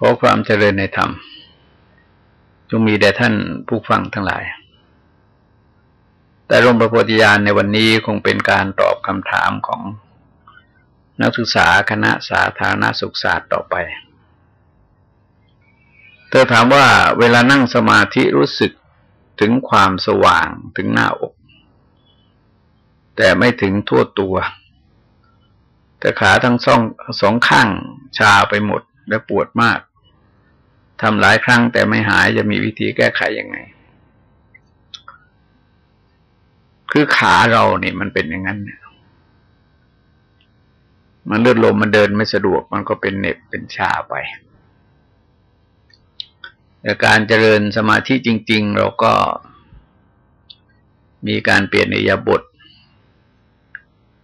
ขอความเจริญในธรรม จงมีแด่ท่านผู้ฟังทั้งหลาย แต่รมประโพธิญาณในวันนี้คงเป็นการตอบคำถามของนักศึกษาคณะสาธารณสุขศาสตร์ต่อไป เธอถามว่าเวลานั่งสมาธิรู้สึกถึงความสว่างถึงหน้าอก แต่ไม่ถึงทั่วตัว แต่ขาทั้งสองสองข้างชาไปหมดและปวดมาก ทำหลายครั้งแต่ไม่หายจะมีวิธีแก้ไขยังไง คือขาเราเนี่ยมันเป็นอย่างนั้นเนี่ยมันเลือดลมมันเดินไม่สะดวกมันก็เป็นเน็บเป็นชาไปแต่การเจริญสมาธิจริง ๆ เราก็มีการเปลี่ยนอิยาบท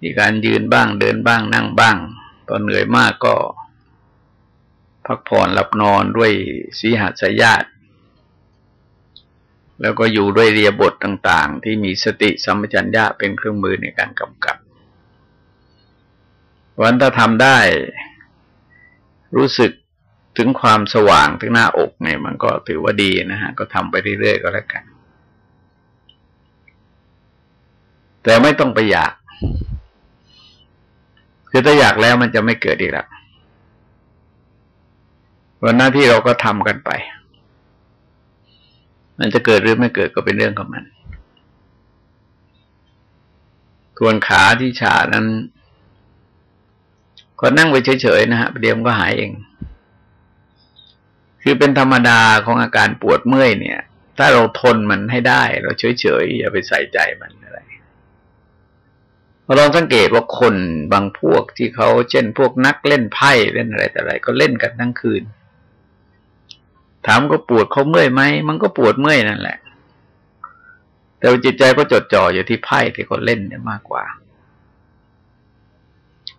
มีการยืนบ้างเดินบ้างนั่งบ้าง ตอนเหนื่อยมากก็ พักผ่อนหลับนอนด้วยสีหัสยาตแล้วก็อยู่ด้วยเรียบทต่าง ๆ ที่มีสติสัมปชัญญะเป็นเครื่องมือในการกำกับวันถ้าทำได้ รู้สึกถึงความสว่างถึงหน้าอกเนี่ยมันก็ถือว่าดีนะฮะ ก็ทำไปเรื่อยๆก็แล้วกัน แต่ไม่ต้องไปอยาก คือถ้าอยากแล้วมันจะไม่เกิดอีกแล้ว วันหน้าที่เราก็ทำกันไป มันจะเกิดหรือไม่เกิดก็เป็นเรื่องของมันส่วนขาที่ชานั้น ก็นั่งไปเฉยๆนะฮะเดี๋ยวมันก็หายเอง คือเป็นธรรมดาของอาการปวดเมื่อยเนี่ย ถ้าเราทนมันให้ได้ เราเฉยๆอย่าไปใส่ใจมันอะไรเราลองสังเกตว่าคนบางพวกที่เขาเช่นพวกนักเล่นไพ่เล่นอะไรแต่อะไร ก็เล่นกันทั้งคืน ถามก็ปวดเขาเมื่อยไหมมันก็ปวดเมื่อยนั่นแหละ แต่จิตใจก็จดจ่ออยู่ที่ไพ่ที่เขาเล่นเนี่ยมากกว่า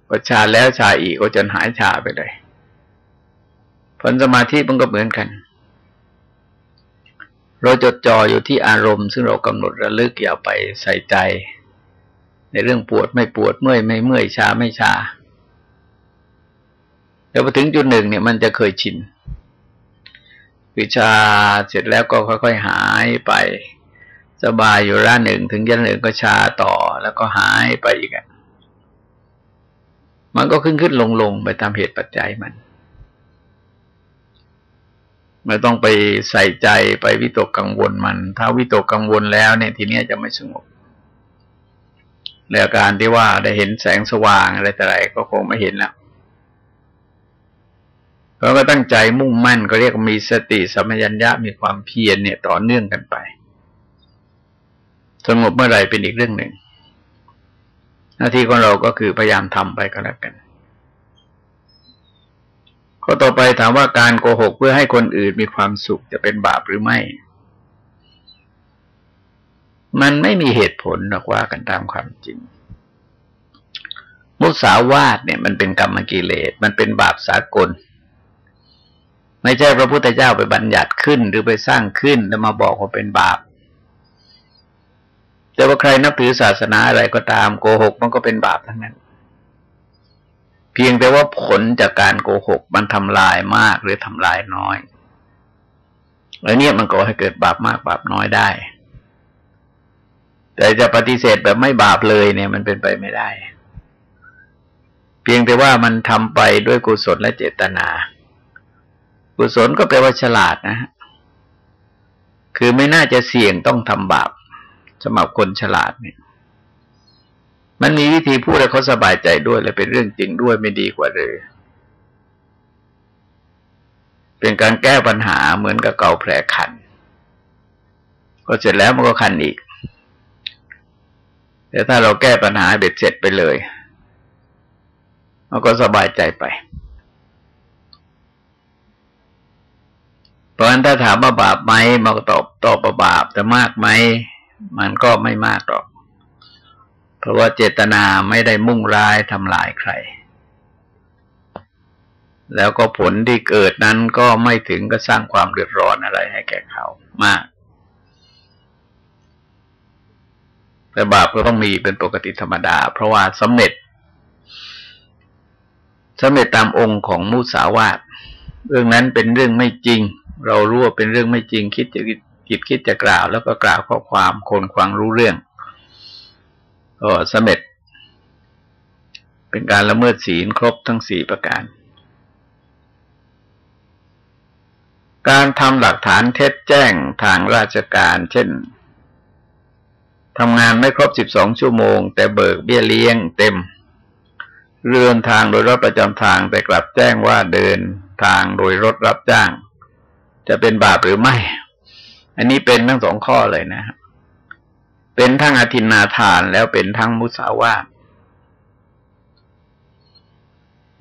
พอชาแล้วชาอีกก็จนหายชาไปเลยผลสมาธิมันก็เหมือนกัน เราจดจ่ออยู่ที่อารมณ์ ซึ่งเรากำหนดระลึกอย่าไปใส่ใจ ในเรื่องปวดไม่ปวดเมื่อยไม่เมื่อยชาไม่ชา แล้วพอถึงจุดหนึ่งเนี่ยมันจะเคยชิน วิชาเสร็จแล้วก็ค่อยๆหายไป สบายอยู่ร้านหนึ่งถึงยันหนึ่งก็ชาต่อแล้วก็หายไปอีกอะมันก็ขึ้นขึ้นลงลงไปตามเหตุปัจจัยมัน ไม่ต้องไปใส่ใจไปวิตกกังวลมัน ถ้าวิตกกังวลแล้วเนี่ยทีนี้จะไม่สงบแล้วการที่ว่าได้เห็นแสงสว่างอะไรแต่ไรก็คงไม่เห็นแล้ว เราก็ตั้งใจมุ่งมั่นก็เรียกมีสติสัมยัญญะมีความเพียรเนี่ยต่อเนื่องกันไปสงบเมื่อไรเป็นอีกเรื่องหนึ่ง หน้าที่ของเราก็คือพยายามทำไปก็แล้วกันข้อต่อไปถามว่าการโกหกเพื่อให้คนอื่นมีความสุขจะเป็นบาปหรือไม่ มันไม่มีเหตุผลหรอกว่ากันตามความจริง มุสาวาทเนี่ยมันเป็นกรรมกิเลส มันเป็นบาปสากล ไม่ใช่พระพุทธเจ้าไปบัญญัติขึ้นหรือไปสร้างขึ้นแล้วมาบอกว่าเป็นบาป แต่ว่าใครนับถือศาสนาอะไรก็ตามโกหกมันก็เป็นบาปทั้งนั้น เพียงแต่ว่าผลจากการโกหกมันทำลายมากหรือทำลายน้อยแล้วเนี่ยมันก็ให้เกิดบาปมากบาปน้อยได้ แต่จะปฏิเสธแบบไม่บาปเลยเนี่ย มันเป็นไปไม่ได้ เพียงแต่ว่ามันทำไปด้วยกุศลและเจตนา กุศลก็แปลว่าฉลาดนะฮะคือไม่น่าจะเสี่ยงต้องทำบาปสำหรับคนฉลาดเนี่ย มันมีวิธีพูดให้เขาสบายใจด้วย และเป็นเรื่องจริงด้วยไม่ดีกว่าเลยเป็นการแก้ปัญหาเหมือนกับเกาแผลคัน ก็เสร็จแล้วมันก็คันอีก แต่ถ้าเราแก้ปัญหาเบ็ดเสร็จไปเลยเราก็สบายใจไปเพ ราะฉะนั้นถ้าถามว่าบาปไหมมันก็ตอบตอบว่าบาปแต่มากไหมมันก็ไม่มากหรอก เพราะว่าเจตนาไม่ได้มุ่งร้ายทำลายใคร แล้วก็ผลที่เกิดนั้นก็ไม่ถึงก็สร้างความเดือดร้อนอะไรให้แก่เขามาก แต่บาปก็ต้องมีเป็นปกติธรรมดา เพราะว่าสำเร็จสำเร็จตามองค์ของมุสาวาทเรื่องนั้นเป็นเรื่องไม่จริง เรารู้ว่าเป็นเรื่องไม่จริงคิดจะคิดคิดจะกล่าว แล้วก็กล่าวข้อความคนควังรู้เรื่องก็สำเร็จ เป็นการละเมิดศีลครบทั้งสี่ประการ การทำหลักฐานเท็จแจ้งทางราชการ เช่นทำงานไม่ครบสิบสองชั่วโมง แต่เบิกเบี้ยเลี้ยงเต็ม เรือนทางโดยรถประจำทางแต่กลับแจ้งว่าเดินทางโดยรถรับจ้าง จะเป็นบาปหรือไม่ อันนี้เป็นทั้งสองข้อเลยนะเป็นทั้งอธินาทานแล้วเป็นทั้งมุสาวาท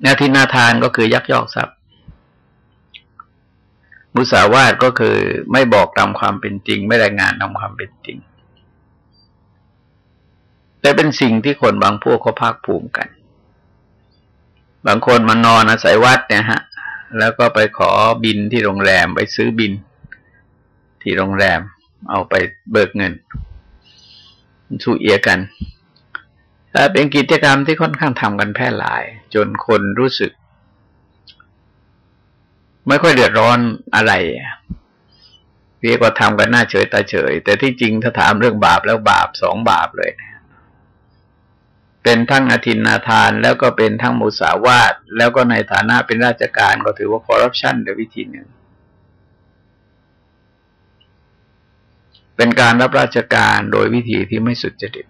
อธินาทานก็คือยักยอกทรัพย์ มุสาวาทก็คือไม่บอกตามความเป็นจริง ไม่รายงานตามความเป็นจริง แต่เป็นสิ่งที่คนบางพวกเขาภาคภูมิกัน บางคนมานอนอาศัยวัดเนี่ยฮะ แล้วก็ไปขอบินที่โรงแรมไปซื้อบิน ที่โรงแรม เอาไปเบิกเงินสู้เอียกันแต่เป็นกิจกรรมที่ค่อนข้างทำกันแพร่หลาย จนคนรู้สึก ไม่ค่อยเดือดร้อนอะไรเรียกว่าทำกันหน้าเฉยตาเฉย แต่ที่จริงถ้าถามเรื่องบาปแล้วบาปสองบาปเลยนะ เป็นทั้งอธินาทาน แล้วก็เป็นทั้งมุสาวาทแล้วก็ในฐานะเป็นราชการก็ถือว่าคอร์รัปชันโดยวิธีหนึ่ง เป็นการรับราชการโดยวิธีที่ไม่สุจริต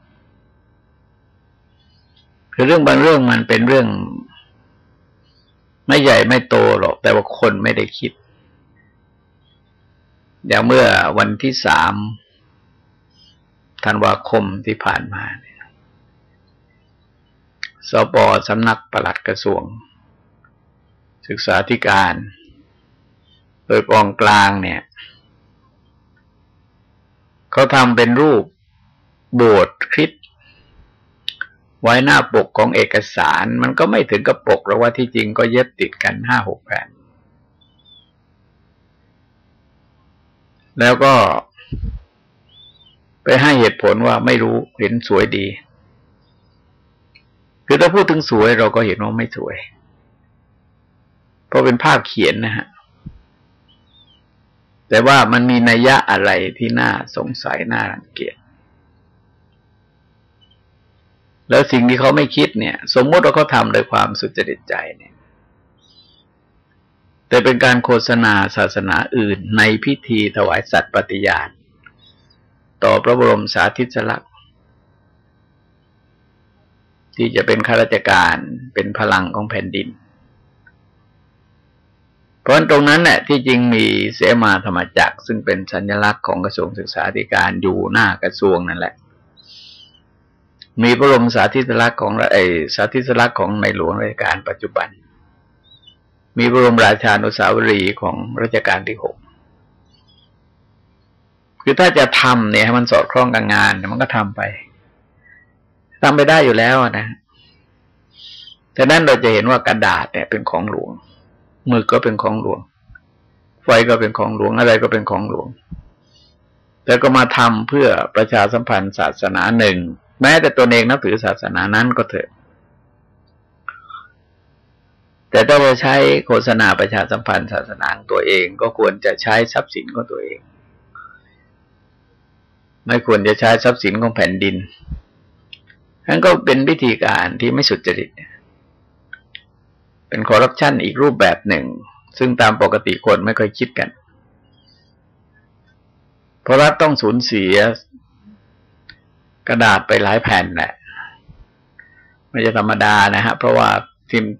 คือเรื่องบางเรื่องมันเป็นเรื่อง ไม่ใหญ่ไม่โตหรอก แต่ว่าคนไม่ได้คิด อย่างเมื่อวันที่สามธันวาคมที่ผ่านมาเนี่ย สปสำนักปลัดกระทรวง ศึกษาธิการ โดยกองกลางเนี่ยเขาทำเป็นรูปโบสถ์คริสไว้หน้าปกของเอกสาร มันก็ไม่ถึงกับปกหรอกว่าที่จริงก็เย็บติดกันห้าหกแผ่นแล้วก็ไปให้เหตุผลว่าไม่รู้เห็นสวยดี คือถ้าพูดถึงสวยเราก็เห็นว่าไม่สวย เพราะเป็นภาพเขียนนะฮะ แต่ว่ามันมีนัยยะอะไรที่น่าสงสัยน่ารังเกียจ แล้วสิ่งที่เขาไม่คิดเนี่ย สมมติว่าเขาทำโดยความสุจริตใจเนี่ย แต่เป็นการโฆษณาศาสนาอื่นในพิธีถวายสัตว์ปฏิญาณ ต่อพระบรมสาธิสลักษ ที่จะเป็นข้าราชการเป็นพลังของแผ่นดิน เพราะตรงนั้นเนี่ยที่จริงมีเสมาธรรมจักร ซึ่งเป็นสัญลักษณ์ของกระทรวงศึกษาธิการอยู่หน้ากระทรวงนั่นแหละ มีพระบรมสาธิสลักษณ์ของไอสาธิสลักษณ์ของในหลวงราชการปัจจุบัน มีบรมราชานุสาวรีย์ของรัชกาลที่หกคือถ้าจะทำเนี่ยให้มันสอดคล้องกับงานมันก็ทำไป ทำไปได้อยู่แล้วนะแต่นั้นเราจะเห็นว่ากระดาษเนี่ยเป็นของหลวงมือก็เป็นของหลวง ไฟก็เป็นของหลวงอะไรก็เป็นของหลวง แต่ก็มาทำเพื่อประชาสัมพันธ์ศาสนาหนึ่ง แม้แต่ตัวเองนับถือศาสนานั้นก็เถอะ แต่ถ้าเราใช้โฆษณาประชาสัมพันธ์ศาสนาตัวเองก็ควรจะใช้ทรัพย์สินของตัวเอง ไม่ควรจะใช้ทรัพย์สินของแผ่นดิน นั่นก็เป็นวิธีการที่ไม่สุจริต เป็นคอร์รัปชันอีกรูปแบบหนึ่ง ซึ่งตามปกติคนไม่เคยคิดกัน เพราะรัฐต้องสูญเสียกระดาษไปหลายแผ่นแหละไม่ใช่ธรรมดานะฮะ เพราะว่าพิมพ์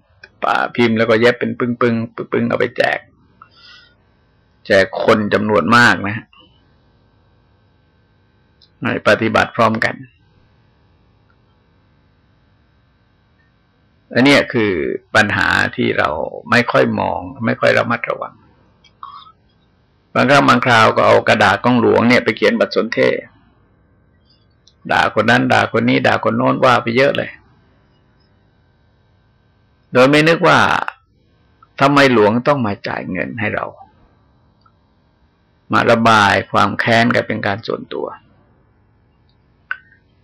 พิมพ์แล้วก็เย็บเป็นปึ้งปึ้งปึ้งปึ้งเอาไปแจก แจกคนจำนวนมากนะฮะปฏิบัติพร้อมกัน อันนี้คือปัญหาที่เราไม่ค่อยมอง ไม่ค่อยระมัดระวังบางครั้งบางคราวก็เอากระดาษกล้องหลวงเนี่ยไปเขียนบัตรสนเทศด่าคนนั้น ด่าคนนี้ ด่าคนโน้นว่าไปเยอะเลย โดยไม่นึกว่าทำไมหลวงต้องมาจ่ายเงินให้เรา มาระบายความแค้นกันเป็นการส่วนตัว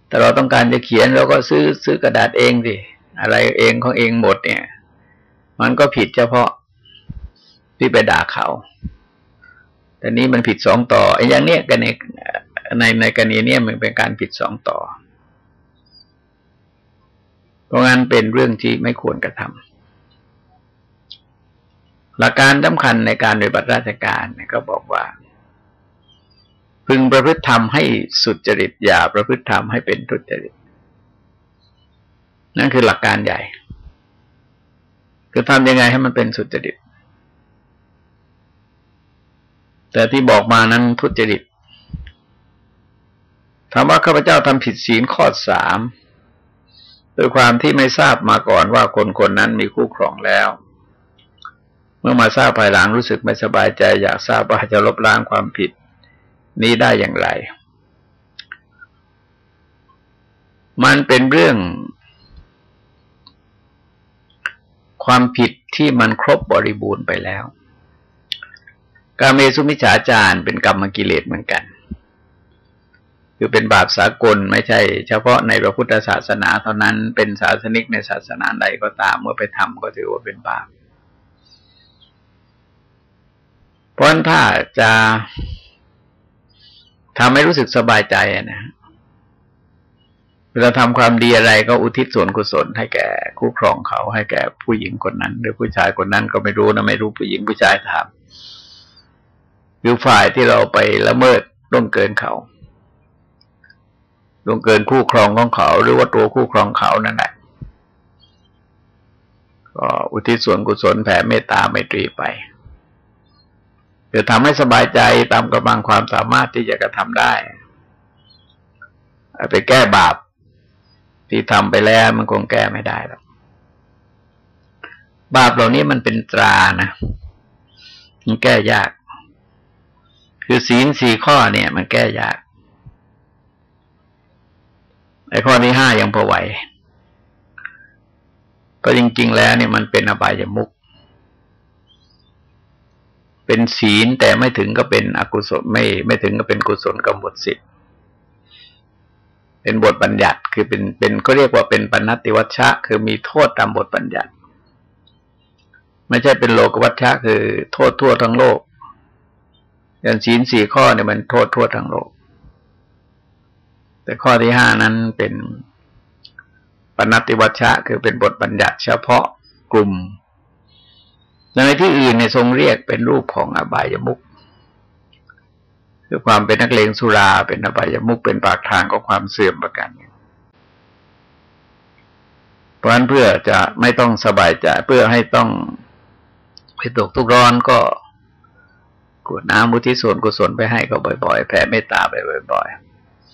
แต่เราต้องการจะเขียนเราก็ซื้อซื้อกระดาษเองสิ อะไรเองของเองหมดเนี่ย มันก็ผิดเฉพาะที่ไปด่าเขา แต่นี้มันผิดสองต่อไอ้อย่างเนี้ยกันในในในกรณีเนี้ยมันเป็นการผิดสองต่อ เพราะงั้นเป็นเรื่องที่ไม่ควรกระทำหลักการสำคัญในการปฏิบัติราชการก็บอกว่า พึงประพฤติธรรมให้สุดจริตอย่าประพฤติธรรมให้เป็นทุจริต นั่นคือหลักการใหญ่ คือทำยังไงให้มันเป็นสุจริต แต่ที่บอกมานั้นทุจริตถามว่าข้าพเจ้าทำผิดศีลข้อสามโดยความที่ไม่ทราบมาก่อนว่าคนคนนั้นมีคู่ครองแล้ว เมื่อมาทราบภายหลังรู้สึกไม่สบายใจ อยากทราบว่าจะลบล้างความผิดนี้ได้อย่างไร มันเป็นเรื่อง ความผิดที่มันครบบริบูรณ์ไปแล้วกาเมสุมิจฉาจารเป็นกรรมกิเลสเหมือนกัน คือเป็นบาปสากลไม่ใช่ เฉพาะในพระพุทธศาสนาเท่านั้นเป็นศาสนิกในศาสนาใดก็ตามเมื่อไปทำก็ถือว่าเป็นบาปเพราะถ้าจะทำให้รู้สึกสบายใจนะ เวลาทำความดีอะไรก็อุทิศส่วนกุศลให้แก่คู่ครองเขา ให้แก่ผู้หญิงคนนั้น หรือผู้ชายคนนั้นก็ไม่รู้นะไม่รู้ผู้หญิงผู้ชายทำหรือฝ่ายที่เราไปละเมิดล่วงเกินเขาล่วงเกินคู่ครองของเขา หรือว่าตัวคู่ครองเขานั่นแหละก็อุทิศส่วนกุศลแผ่เมตตาไมตรีไปจะทำให้สบายใจตามกำลังความสามารถที่จะกระทำได้ ไปแก้บาป ที่ทำไปแล้วมันคงแก้ไม่ได้หรอกบาปเหล่านี้มันเป็นตรานะ มันแก้ยาก คือศีลสี่ข้อเนี่ย มันแก้ยากไอ้ข้อที่ห้ายังพอไหวก็จริง ๆ แล้วเนี่ยมันเป็นอบายมุก เป็นศีลแต่ไม่ถึงก็เป็นอกุศลไม่ ไม่ถึงก็เป็นกุศลกำหนดสิทธิ เป็นบทบัญญัติ คือเป็นเป็นก็เรียกว่าเป็นปณติวัชชะ คือมีโทษตามบทบัญญัติ ไม่ใช่เป็นโลกวัชชะ คือโทษทั่วทั้งโลก อย่างศีลสี่ข้อเนี่ยมันโทษทั่วทั้งโลก แต่ข้อที่ห้านั้นเป็นปณติวัชชะ คือเป็นบทบัญญัติ เฉพาะกลุ่มในที่อื่นในทรงเรียกเป็นรูปของอบายมุข คือความเป็นนักเลงสุรา เป็นอบายมุกเป็นปากทางของความเสื่อมประกันเพราะฉะนั้นเพื่อจะไม่ต้องสบายใจเพื่อให้ต้องไปตกทุกร้อนก็กวดน้ำมุทิส่วนกุศลไปให้ก็บ่อย ๆ แผ่เมตตาไปบ่อย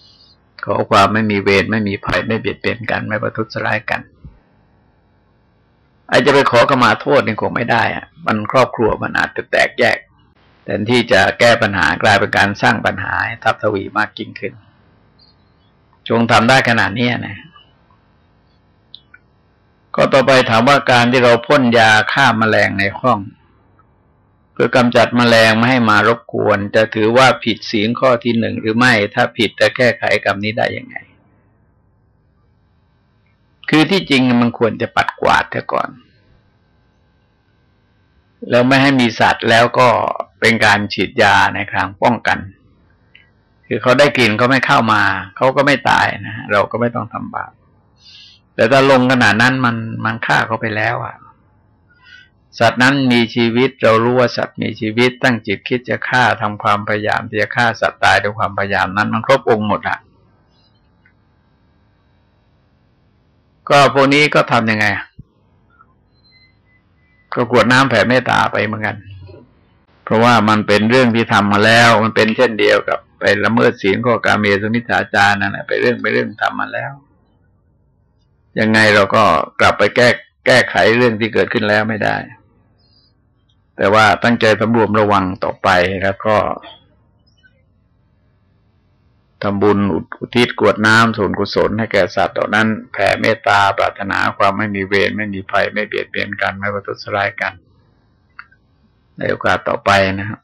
ๆ ขอความไม่มีเวรไม่มีภัยไม่เบียดเบียนกัน ไม่ประทุษร้ายกันอาจจะไปขอกมาโทษนี่คงไม่ได้อะมันครอบครัวมันอาจจะแตกแยก แทนที่จะแก้ปัญหากลายเป็นการสร้างปัญหาทับทวีมากยิ่งขึ้น จงทำได้ขนาดนี้นะก็ต่อไปถามว่าการที่เราพ่นยาฆ่ามาแมลงในห้องเพื่อกำจัดมแมลงไม่ให้มารบกวน จะถือว่าผิดศีลข้อที่หนึ่งหรือไม่ ถ้าผิดจะแก้ไขกรรมนี้ได้ยังไง คือที่จริงมันควรจะปัดกวาดแต่ก่อน แล้วไม่ให้มีสัตว์แล้วก็ เป็นการฉีดยาในครั้งป้องกัน คือเขาได้กลิ่นเขาไม่เข้ามา เขาก็ไม่ตายนะเราก็ไม่ต้องทำบาปแต่ถ้าลงขนาดนั้นมันมันฆ่าเขาไปแล้วอะ สัตว์นั้นมีชีวิตเรารู้ว่าสัตว์มีชีวิตตั้งจิตคิดจะฆ่าทำความพยายามที่จะฆ่าสัตว์ตายด้วยความพยายามนั้นมันครบองค์หมดอะก็พวกนี้ก็ทำยังไง ก็กวดน้ำแผ่เมตตาไปเหมือนกัน เพราะว่ามันเป็นเรื่องที่ทำมาแล้ว มันเป็นเช่นเดียวกับไปละเมิดศีลข้อกาเมสุมิจฉาจารนั่นแหละไปเรื่องไปเรื่องทำมาแล้ว ยังไงเราก็กลับไปแก้แก้ไขเรื่องที่เกิดขึ้นแล้วไม่ได้ แต่ว่าตั้งใจสำรวมระวังต่อไปแล้วก็ทำบุญอุทิศกวดน้ำส่วนกุศลให้แก่สัตว์เหล่านั้น แผ่เมตตาปรารถนาความไม่มีเวรไม่มีภัยไม่เบียดเบียนกัน ไม่ประทุษร้ายกัน ในโอกาสต่อไปนะครับ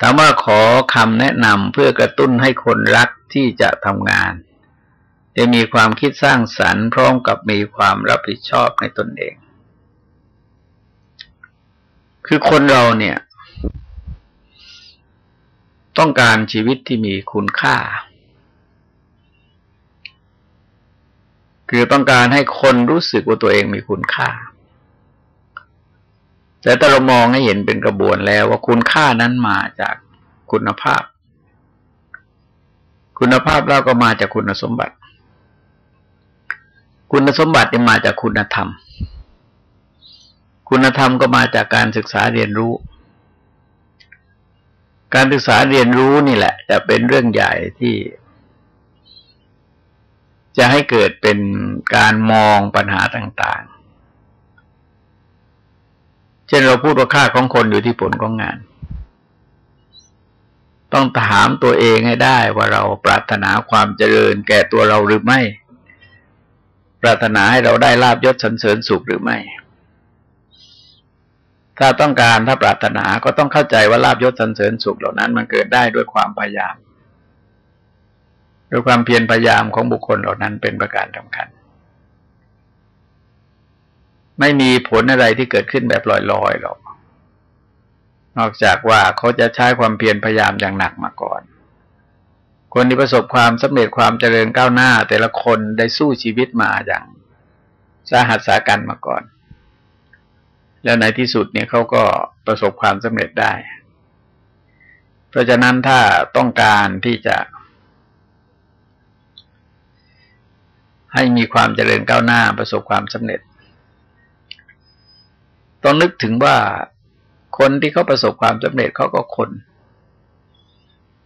ถามว่าขอคำแนะนำเพื่อกระตุ้นให้คนรักที่จะทำงาน จะมีความคิดสร้างสรรค์พร้อมกับมีความรับผิดชอบในตนเอง คือคนเราเนี่ย ต้องการชีวิตที่มีคุณค่า คือต้องการให้คนรู้สึกว่าตัวเองมีคุณค่า แต่ถ้าเรามองให้เห็นเป็นกระบวนแล้วว่าคุณค่านั้นมาจากคุณภาพ คุณภาพเราก็มาจากคุณสมบัติ คุณสมบัติมาจากคุณธรรม คุณธรรมก็มาจากการศึกษาเรียนรู้ การศึกษาเรียนรู้นี่แหละ จะเป็นเรื่องใหญ่ที่ จะให้เกิดเป็นการมองปัญหาต่างๆ เช่นเราพูดว่าค่าของคนอยู่ที่ผลของงาน ต้องถามตัวเองให้ได้ว่าเราปรารถนาความเจริญแก่ตัวเราหรือไม่ ปรารถนาให้เราได้ลาบยศสันเสริญสุขหรือไม่ ถ้าต้องการถ้าปรารถนาก็ต้องเข้าใจว่าลาบยศสันเสริญสุขเหล่านั้นมันเกิดได้ด้วยความพยายาม ด้วยความเพียรพยายามของบุคคลเหล่านั้นเป็นประการสำคัญ ไม่มีผลอะไรที่เกิดขึ้นแบบลอยๆหรอก นอกจากว่าเขาจะใช้ความเพียรพยายามอย่างหนักมาก่อน คนที่ประสบความสำเร็จความเจริญก้าวหน้า แต่ละคนได้สู้ชีวิตมาอย่างสาหัสสากันมาก่อน แล้วในที่สุดเนี่ยเขาก็ประสบความสำเร็จได้ เพราะฉะนั้นถ้าต้องการที่จะ ให้มีความเจริญก้าวหน้าประสบความสำเร็จ ต้องนึกถึงว่าคนที่เขาประสบความสำเร็จเขาก็คน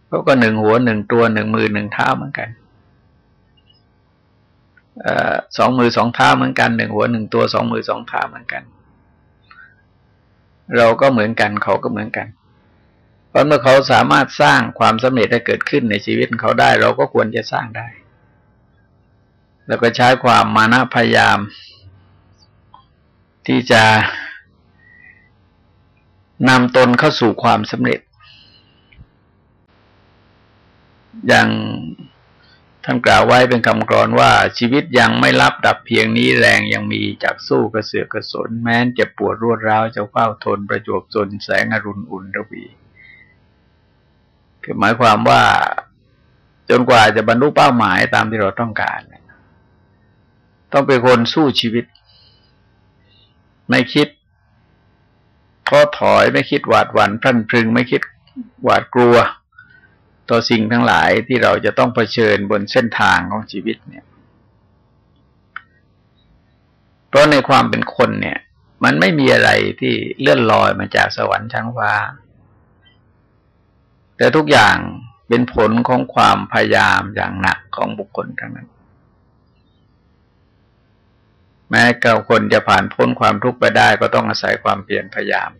เขาก็หนึ่งหัวหนึ่งตัวหนึ่งมือหนึ่งเท้าเหมือนกันอสองมือสองเท้าเหมือนกันหนึ่งหัวหนึ่งตัวสองมือสองเท้าเหมือนกัน เราก็เหมือนกันเขาก็เหมือนกัน เพราะเมื่อเขาสามารถสร้างความสำเร็จให้เกิดขึ้นในชีวิตเขาได้ เราก็ควรจะสร้างได้ แล้วก็ใช้ความมานะพยายาม ที่จะนำตนเข้าสู่ความสำเร็จ อย่างท่านกล่าวไว้เป็นคำกรอนว่าชีวิตยังไม่รับดับเพียงนี้แรงยังมีจากสู้กระเสือกกระสน แม้นจะปวดรวดร้าวจะเฝ้าทนประจวบจนแสงอรุณอุ่นระวีคือหมายความว่าจนกว่าจะบรรลุเป้าหมายตามที่เราต้องการ ต้องเป็นคนสู้ชีวิต ไม่คิดท้อถอยไม่คิดหวาดหวั่นพรั่นพรึง ไม่คิดหวาดกลัว ต่อสิ่งทั้งหลายที่เราจะต้องเผชิญบนเส้นทางของชีวิตเนี่ย เพราะในความเป็นคนเนี่ย มันไม่มีอะไรที่เลื่อนลอยมาจากสวรรค์ชั้นฟ้าแต่ทุกอย่างเป็นผลของความพยายามอย่างหนักของบุคคลทั้งนั้น แม้เก่าคนจะผ่านพ้นความทุกข์ไปได้ก็ต้องอาศัยความเพียรพยายาม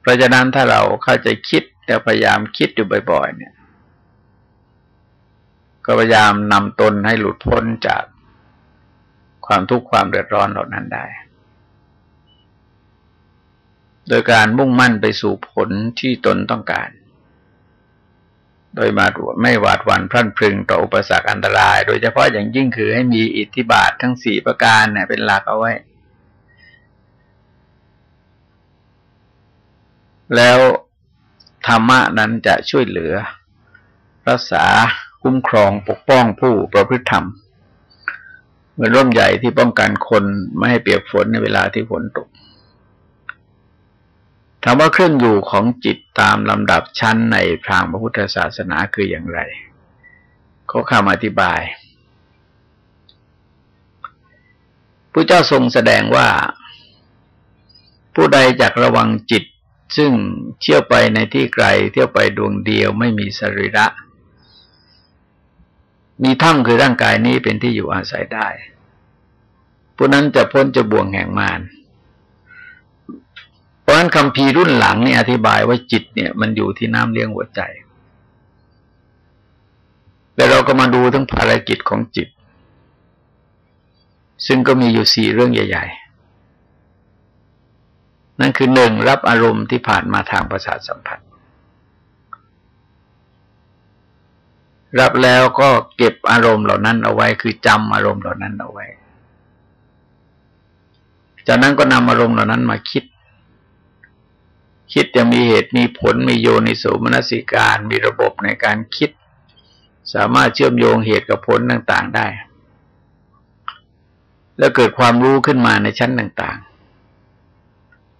เพราะฉะนั้นถ้าเราเข้าใจคิดแล้วพยายามคิดอยู่บ่อย ๆ เนี่ย ก็พยายามนำตนให้หลุดพ้นจากความทุกข์ความเดือดร้อนเหล่านั้นได้ โดยการมุ่งมั่นไปสู่ผลที่ตนต้องการ โดยมาไม่หวาดหวั่นพรั่นพรึงต่ออุปสรรคอันตราย โดยเฉพาะอย่างยิ่งคือให้มีอิทธิบาททั้งสี่ประการเนี่ยเป็นหลักเอาไว้ แล้วธรรมะนั้นจะช่วยเหลือ รักษาคุ้มครองปกป้องผู้ประพฤติธรรมเหมือนร่มใหญ่ที่ป้องกันคนไม่ให้เปียกฝนในเวลาที่ฝนตก ถามว่าเครื่องอยู่ของจิตตามลำดับชั้นในทางพระพุทธศาสนาคืออย่างไรเขาคำอธิบายพระเจ้าทรงแสดงว่า ผู้ใดจักระวังจิต ซึ่งเที่ยวไปในที่ไกล เที่ยวไปดวงเดียวไม่มีสรีระ มีถ้ำคือร่างกายนี้เป็นที่อยู่อาศัยได้ผู้นั้นจะพ้นจะบ่วงแห่งมาร นั้นคำพีรุ่นหลังเนี่ยอธิบายว่าจิตเนี่ย มันอยู่ที่น้ำเลี้ยงหัวใจ แต่เราก็มาดูทั้งภารกิจของจิต ซึ่งก็มีอยู่สี่เรื่องใหญ่ ๆ นั่นคือหนึ่งรับอารมณ์ที่ผ่านมาทางประสาทสัมผัส รับแล้วก็เก็บอารมณ์เหล่านั้นเอาไว้ คือจำอารมณ์เหล่านั้นเอาไว้ จากนั้นก็นำอารมณ์เหล่านั้นมาคิด คิดจะมีเหตุมีผลมีโยนิโสมนสิการมีระบบในการคิด สามารถเชื่อมโยงเหตุกับผลต่างๆได้ แล้วเกิดความรู้ขึ้นมาในชั้นต่าง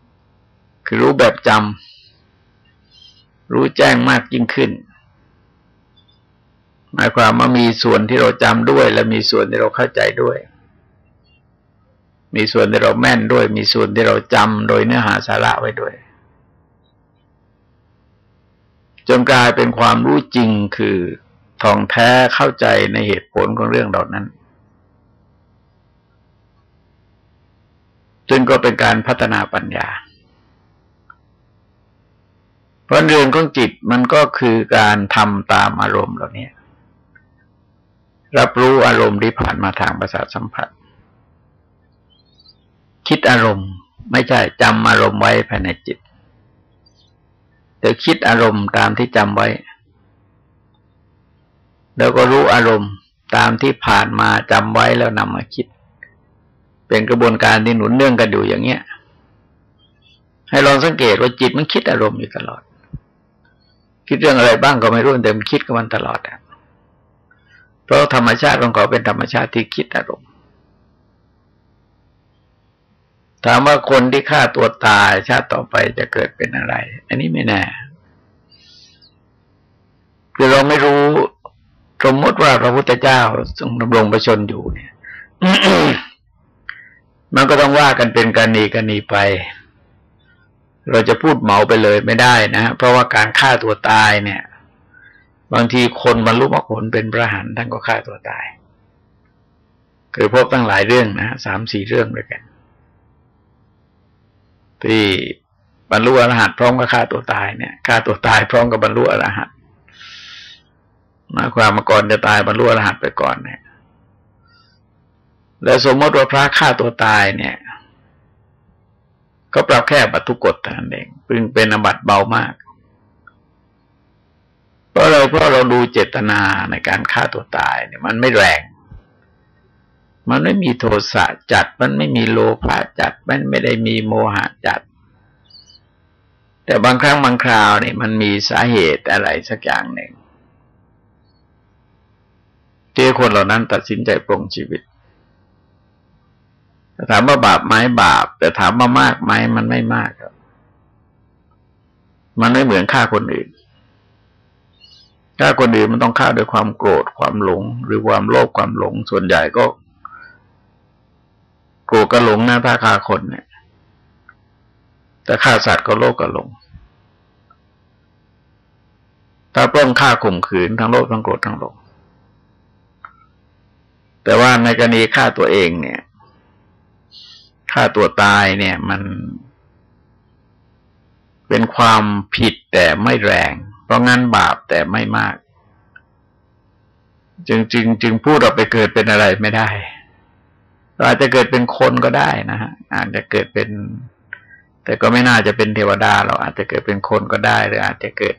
ๆ คือรู้แบบจำรู้แจ้งมากยิ่งขึ้น หมายความว่ามีส่วนที่เราจำด้วย และมีส่วนที่เราเข้าใจด้วยมีส่วนที่เราแม่นด้วย มีส่วนที่เราจำโดยเนื้อหาสาระไว้ด้วย จนกลายเป็นความรู้จริงคือท่องแท้เข้าใจในเหตุผลของเรื่องเหล่านั้นจึงก็เป็นการพัฒนาปัญญา เพราะเรื่องของจิตมันก็คือการทำตามอารมณ์เหล่านี้รับรู้อารมณ์ที่ผ่านมาทางประสาทสัมผัส คิดอารมณ์ไม่ใช่จำอารมณ์ไว้ภายในจิต แต่คิดอารมณ์ตามที่จำไว้ แล้วก็รู้อารมณ์ตามที่ผ่านมาจำไว้แล้วนำมาคิด เป็นกระบวนการที่หนุนเนื่องกันอยู่อย่างเงี้ย ให้ลองสังเกตว่าจิตมันคิดอารมณ์อยู่ตลอด คิดเรื่องอะไรบ้างก็ไม่รู้แต่มันคิดกับมันตลอดอะเพราะธรรมชาติของเขาเป็นธรรมชาติที่คิดอารมณ์ ถามว่าคนที่ฆ่าตัวตายชาติต่อไปจะเกิดเป็นอะไร อันนี้ไม่แน่คือเราไม่รู้สมมติว่าพระพุทธเจ้าทรงดำรงประชนอยู่เนี่ย มันก็ต้องว่ากันเป็นกรณีกรณีไป เราจะพูดเหมาไปเลยไม่ได้นะเพราะว่าการฆ่าตัวตายเนี่ย บางทีคนบรรลุมรรคผลเป็นพระหันท่านก็ฆ่าตัวตายเคยพบตั้งหลายเรื่องนะสามสี่เรื่องด้วยกัน ที่บรรลุอรหัตพร้อมกับฆ่าตัวตายเนี่ยฆ่าตัวตายพร้อมกับบรรลุอรหัตมาความมาก่อนจะตายบรรลุอรหัตไปก่อนเนี่ยแล้วสมมติว่าพระฆ่าตัวตายเนี่ย ก็ปรับแค่บัตทุกฎเท่านั้นเองพึงเป็นอบัตเบามากเพราะเราเพราะเราดูเจตนาในการฆ่าตัวตายเนี่ย มันไม่แรง มันไม่มีโทสะจัด มันไม่มีโลภะจัด มันไม่ได้มีโมหะจัด แต่บางครั้งบางคราวนี่มันมีสาเหตุอะไรสักอย่างหนึ่งที่คนเหล่านั้นตัดสินใจปรงชีวิตถามว่าบาปไหมบาป แต่ถามว่ามากไหมมันไม่มากครับมันไม่เหมือนฆ่าคนอื่นฆ่าคนอื่นมันต้องฆ่าด้วยความโกรธความหลง หรือความโลภความหลง ส่วนใหญ่ก็ กลัวกระหลงนะถ้าฆ่าคนเนี่ยแต่ฆ่าสัตว์ก็โลกกระหลง ถ้าปล้นฆ่าข่มขืนทั้งโลภทั้งโกรธทั้งหลง แต่ว่าในกรณีฆ่าตัวเองเนี่ยฆ่าตัวตายเนี่ยมันเป็นความผิดแต่ไม่แรง เพราะงั้นบาปแต่ไม่มาก จึงจึงจึงพูดเราไปเกิดเป็นอะไรไม่ได้ อาจจะเกิดเป็นคนก็ได้นะฮะอาจจะเกิดเป็น แต่ก็ไม่น่าจะเป็นเทวดาเราอาจจะเกิดเป็นคนก็ได้ หรืออาจจะเกิด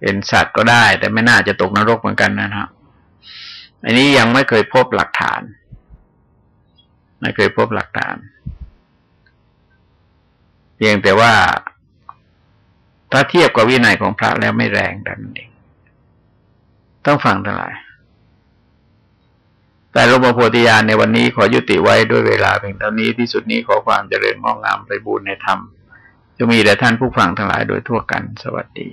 เป็นสัตว์ก็ได้ แต่ไม่น่าจะตกนรกเหมือนกันนะครับอันนี้ยังไม่เคยพบหลักฐาน ไม่เคยพบหลักฐานเพียงแต่ว่าถ้าเทียบกับวินัยของพระแล้วไม่แรงดังนั้นเองต้องฟังทั้งหลาย แต่หลวงพ่อโพธิญาณในวันนี้ขอยุติไว้ด้วยเวลาเพียงเท่านี้ที่สุดนี้ขอความเจริญงอกงามไปบูรณนธรรมจะมีแด่ท่านผู้ฟังทั้งหลายโดยทั่วกันสวัสดี